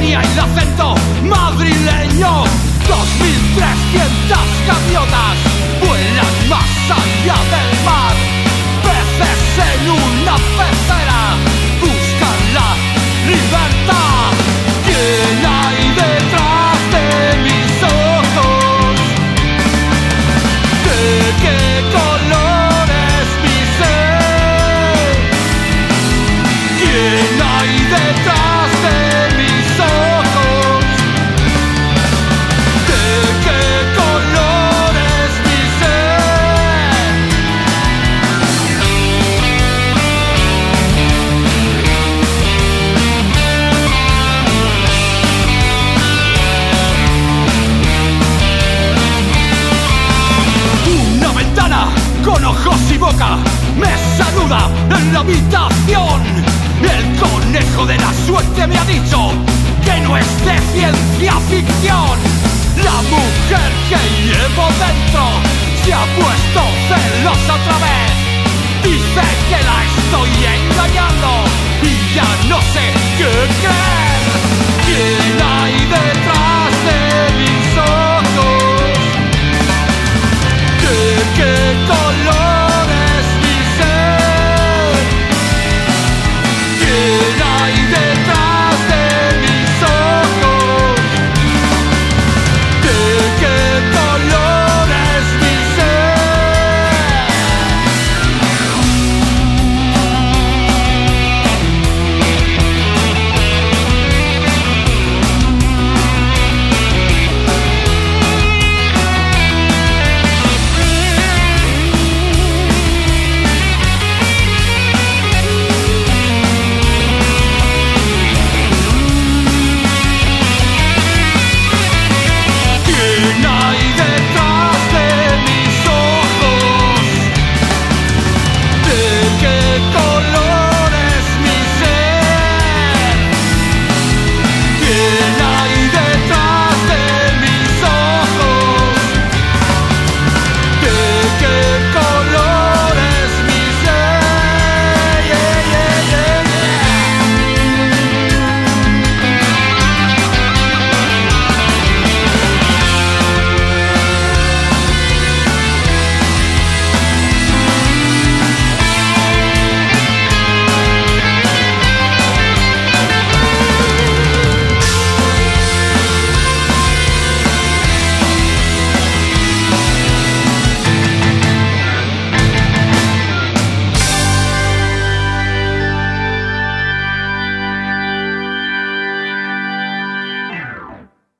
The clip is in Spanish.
Tenía el acento madrileño, 2300 gaviotas vuelan más allá del mar. Peces en una pecera buscan la libertad. ¿Quién hay detrás de mis ojos? ¿De qué color es mi ser? ¿Quién hay detrás me saluda en la habitación. El conejo de la suerte me ha dicho que no es de ciencia ficción. La mujer que llevo dentro se ha puesto celosa